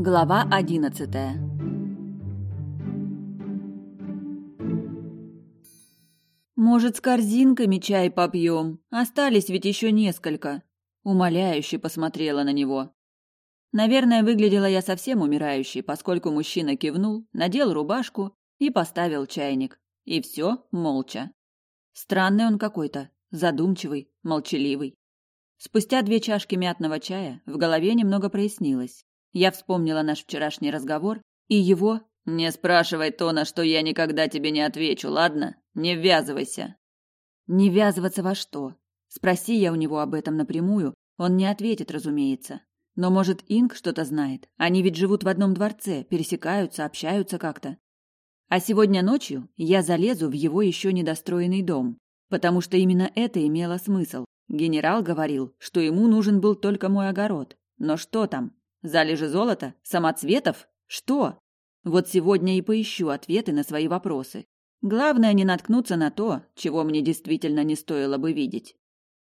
Глава одиннадцатая «Может, с корзинками чай попьем? Остались ведь еще несколько». Умоляюще посмотрела на него. Наверное, выглядела я совсем умирающей, поскольку мужчина кивнул, надел рубашку и поставил чайник. И все молча. Странный он какой-то, задумчивый, молчаливый. Спустя две чашки мятного чая в голове немного прояснилось. Я вспомнила наш вчерашний разговор и его «Не спрашивай то, на что я никогда тебе не отвечу, ладно? Не ввязывайся». Не ввязываться во что? Спроси я у него об этом напрямую, он не ответит, разумеется. Но, может, Инг что-то знает? Они ведь живут в одном дворце, пересекаются, общаются как-то. А сегодня ночью я залезу в его еще недостроенный дом, потому что именно это имело смысл. Генерал говорил, что ему нужен был только мой огород. Но что там? Залежи золота? Самоцветов? Что? Вот сегодня и поищу ответы на свои вопросы. Главное не наткнуться на то, чего мне действительно не стоило бы видеть.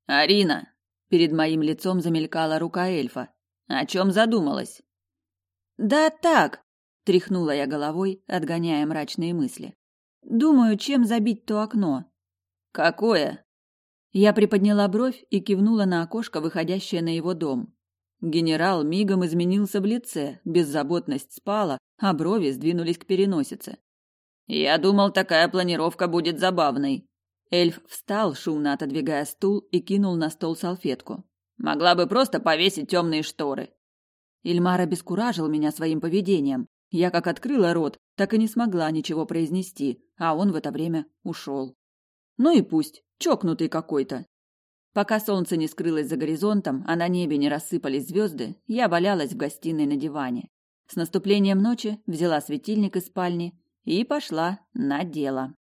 «Арина!» Перед моим лицом замелькала рука эльфа. «О чем задумалась?» «Да так!» – тряхнула я головой, отгоняя мрачные мысли. «Думаю, чем забить то окно?» «Какое?» Я приподняла бровь и кивнула на окошко, выходящее на его дом. Генерал мигом изменился в лице, беззаботность спала, а брови сдвинулись к переносице. «Я думал, такая планировка будет забавной». Эльф встал, шумно отодвигая стул, и кинул на стол салфетку. «Могла бы просто повесить темные шторы». Ильмар обескуражил меня своим поведением. Я как открыла рот, так и не смогла ничего произнести, а он в это время ушел. Ну и пусть, чокнутый какой-то. Пока солнце не скрылось за горизонтом, а на небе не рассыпались звезды, я валялась в гостиной на диване. С наступлением ночи взяла светильник из спальни и пошла на дело.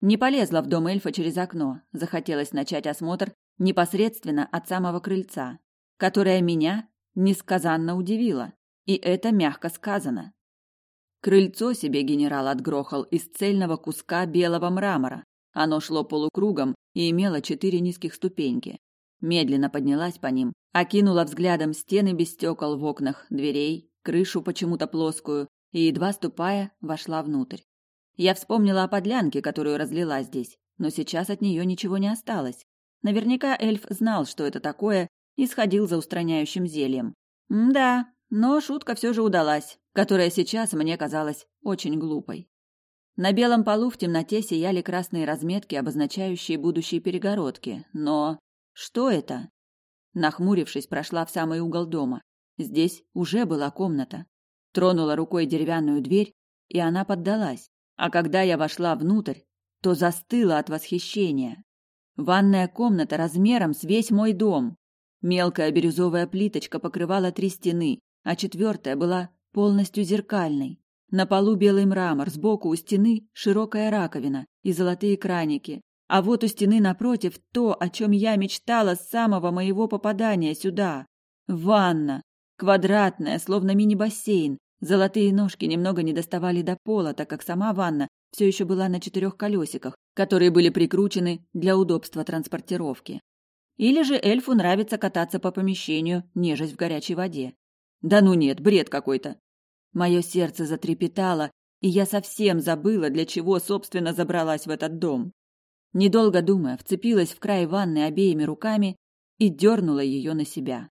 Не полезла в дом эльфа через окно, захотелось начать осмотр непосредственно от самого крыльца, которое меня несказанно удивило, и это мягко сказано. Крыльцо себе генерал отгрохал из цельного куска белого мрамора, оно шло полукругом и имело четыре низких ступеньки. Медленно поднялась по ним, окинула взглядом стены без стекол в окнах, дверей, крышу почему-то плоскую, и, едва ступая, вошла внутрь. Я вспомнила о подлянке, которую разлила здесь, но сейчас от нее ничего не осталось. Наверняка эльф знал, что это такое, и сходил за устраняющим зельем. М да, но шутка все же удалась, которая сейчас мне казалась очень глупой. На белом полу в темноте сияли красные разметки, обозначающие будущие перегородки. Но что это? Нахмурившись, прошла в самый угол дома. Здесь уже была комната. Тронула рукой деревянную дверь, и она поддалась. А когда я вошла внутрь, то застыла от восхищения. Ванная комната размером с весь мой дом. Мелкая бирюзовая плиточка покрывала три стены, а четвертая была полностью зеркальной. На полу белый мрамор, сбоку у стены широкая раковина и золотые краники. А вот у стены напротив то, о чем я мечтала с самого моего попадания сюда. Ванна. Квадратная, словно мини-бассейн. Золотые ножки немного не доставали до пола, так как сама ванна все еще была на четырех колесиках, которые были прикручены для удобства транспортировки. Или же эльфу нравится кататься по помещению, нежесть в горячей воде. Да ну нет, бред какой-то. Мое сердце затрепетало, и я совсем забыла, для чего, собственно, забралась в этот дом. Недолго думая, вцепилась в край ванны обеими руками и дернула ее на себя.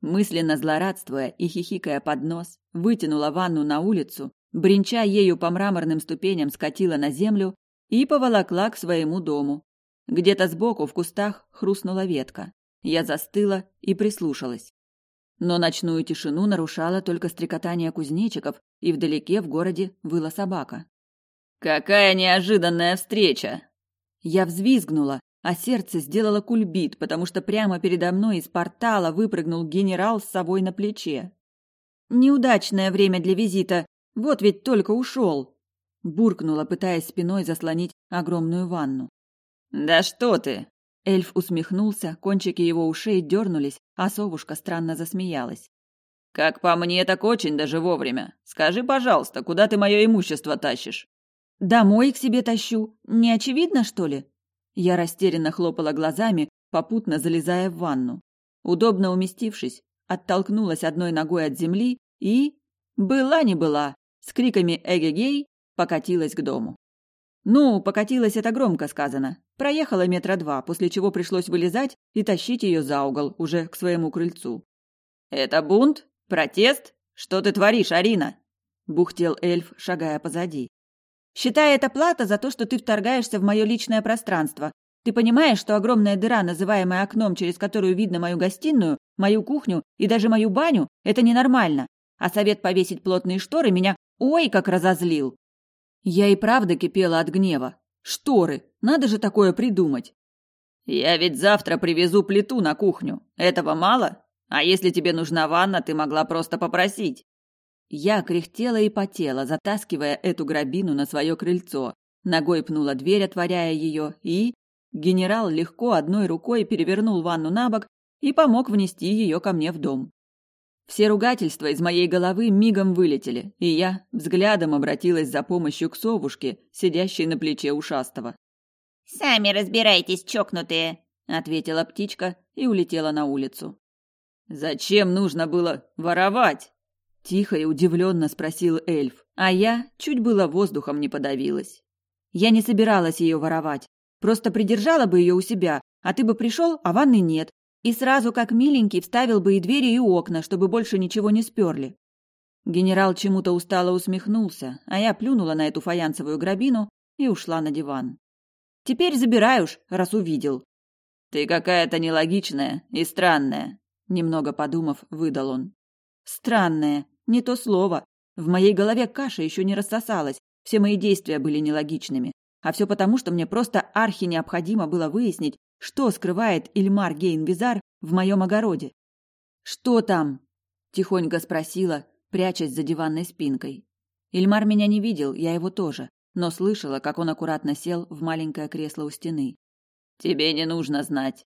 Мысленно злорадствуя и хихикая под нос, вытянула ванну на улицу, бренча ею по мраморным ступеням скатила на землю и поволокла к своему дому. Где-то сбоку в кустах хрустнула ветка. Я застыла и прислушалась. Но ночную тишину нарушало только стрекотание кузнечиков, и вдалеке в городе выла собака. «Какая неожиданная встреча!» Я взвизгнула, а сердце сделало кульбит, потому что прямо передо мной из портала выпрыгнул генерал с собой на плече. «Неудачное время для визита, вот ведь только ушел!» Буркнула, пытаясь спиной заслонить огромную ванну. «Да что ты!» Эльф усмехнулся, кончики его ушей дернулись, а совушка странно засмеялась. «Как по мне, так очень даже вовремя. Скажи, пожалуйста, куда ты мое имущество тащишь?» «Домой к себе тащу. Не очевидно, что ли?» Я растерянно хлопала глазами, попутно залезая в ванну. Удобно уместившись, оттолкнулась одной ногой от земли и... была не была, с криками «Эгегей!» покатилась к дому. Ну, покатилась это громко сказано. Проехала метра два, после чего пришлось вылезать и тащить ее за угол, уже к своему крыльцу. «Это бунт? Протест? Что ты творишь, Арина?» – бухтел эльф, шагая позади. «Считай это плата за то, что ты вторгаешься в мое личное пространство. Ты понимаешь, что огромная дыра, называемая окном, через которую видно мою гостиную, мою кухню и даже мою баню, это ненормально. А совет повесить плотные шторы меня ой как разозлил. Я и правда кипела от гнева. Шторы, надо же такое придумать. Я ведь завтра привезу плиту на кухню. Этого мало? А если тебе нужна ванна, ты могла просто попросить. Я кряхтела и потела, затаскивая эту грабину на свое крыльцо. Ногой пнула дверь, отворяя ее, и... Генерал легко одной рукой перевернул ванну на бок и помог внести ее ко мне в дом. Все ругательства из моей головы мигом вылетели, и я взглядом обратилась за помощью к совушке, сидящей на плече ушастого. «Сами разбирайтесь, чокнутые!» — ответила птичка и улетела на улицу. «Зачем нужно было воровать?» — тихо и удивленно спросил эльф, а я чуть было воздухом не подавилась. Я не собиралась ее воровать, просто придержала бы ее у себя, а ты бы пришел, а ванны нет, и сразу, как миленький, вставил бы и двери, и окна, чтобы больше ничего не сперли. Генерал чему-то устало усмехнулся, а я плюнула на эту фаянсовую грабину и ушла на диван. Теперь забираешь, раз увидел. Ты какая-то нелогичная и странная, немного подумав, выдал он. Странная, не то слово. В моей голове каша еще не рассосалась, все мои действия были нелогичными. А все потому, что мне просто архи необходимо было выяснить, что скрывает Ильмар Гейнвизар в моем огороде? «Что там?» – тихонько спросила, прячась за диванной спинкой. Ильмар меня не видел, я его тоже, но слышала, как он аккуратно сел в маленькое кресло у стены. «Тебе не нужно знать».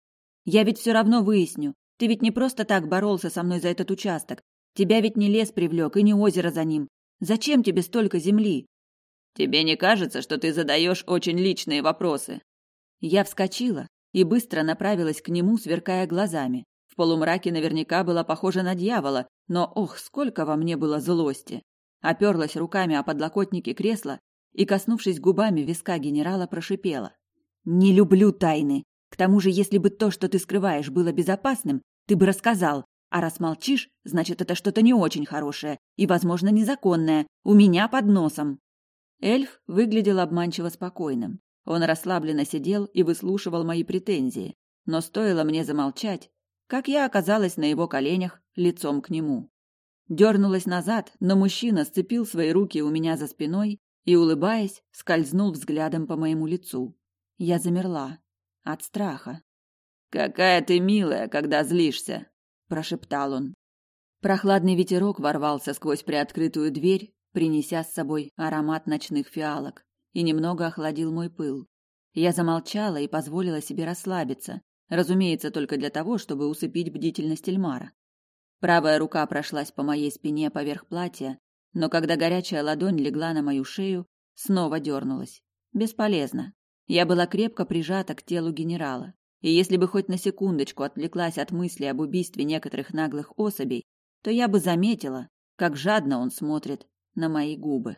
«Я ведь все равно выясню. Ты ведь не просто так боролся со мной за этот участок. Тебя ведь не лес привлек и не озеро за ним. Зачем тебе столько земли?» «Тебе не кажется, что ты задаешь очень личные вопросы?» Я вскочила, и быстро направилась к нему, сверкая глазами. В полумраке наверняка была похожа на дьявола, но ох, сколько во мне было злости. Оперлась руками о подлокотники кресла и, коснувшись губами виска генерала, прошипела. «Не люблю тайны. К тому же, если бы то, что ты скрываешь, было безопасным, ты бы рассказал. А раз молчишь, значит, это что-то не очень хорошее и, возможно, незаконное. У меня под носом». Эльф выглядел обманчиво спокойным. Он расслабленно сидел и выслушивал мои претензии, но стоило мне замолчать, как я оказалась на его коленях лицом к нему. Дернулась назад, но мужчина сцепил свои руки у меня за спиной и, улыбаясь, скользнул взглядом по моему лицу. Я замерла от страха. «Какая ты милая, когда злишься!» – прошептал он. Прохладный ветерок ворвался сквозь приоткрытую дверь, принеся с собой аромат ночных фиалок и немного охладил мой пыл. Я замолчала и позволила себе расслабиться, разумеется, только для того, чтобы усыпить бдительность Эльмара. Правая рука прошлась по моей спине поверх платья, но когда горячая ладонь легла на мою шею, снова дернулась. Бесполезно. Я была крепко прижата к телу генерала, и если бы хоть на секундочку отвлеклась от мысли об убийстве некоторых наглых особей, то я бы заметила, как жадно он смотрит на мои губы.